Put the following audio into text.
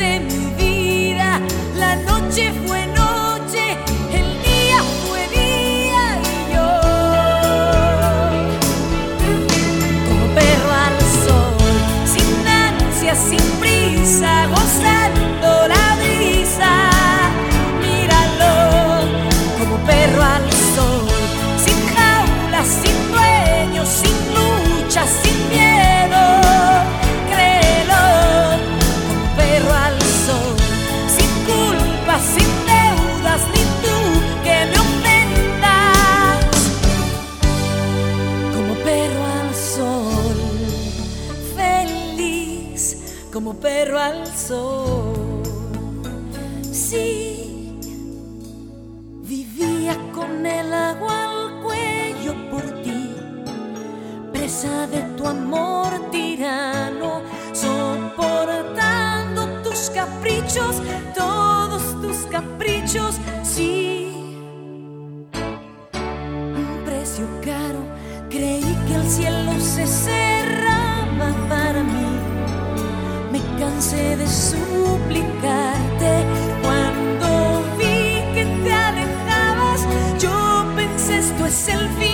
de mi vida. La noche fue noche, el día fue día y yo, como perro al sol, sin ansia, sin prisa, gozando la como perro al sol. Sí, vivía con el agua al cuello por ti, presa de tu amor tirano, soportando tus caprichos, todos tus caprichos, sí. Un precio caro, creí que el cielo se cerraba cansé